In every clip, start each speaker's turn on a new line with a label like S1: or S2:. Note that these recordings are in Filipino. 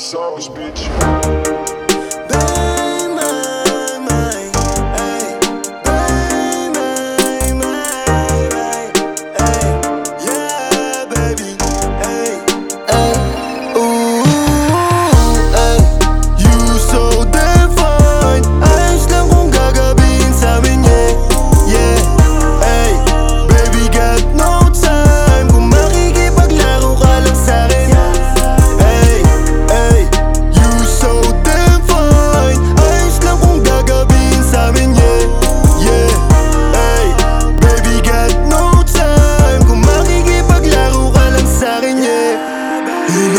S1: sauce, bitch.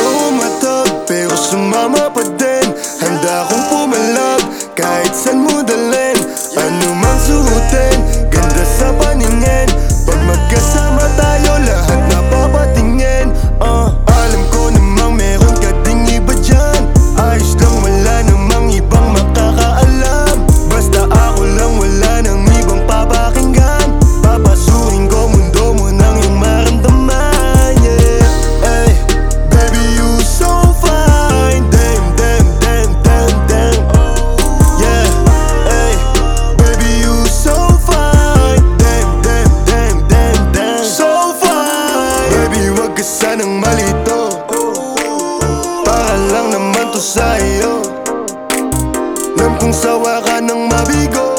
S2: Paano umatab pero sumama pa din. Handa akong pumalab kahit saan mo dalhin. Ano Baby, wag ka sanang malito. Para lang naman to sa'yo. Nam kung sawa ka ng mabigo.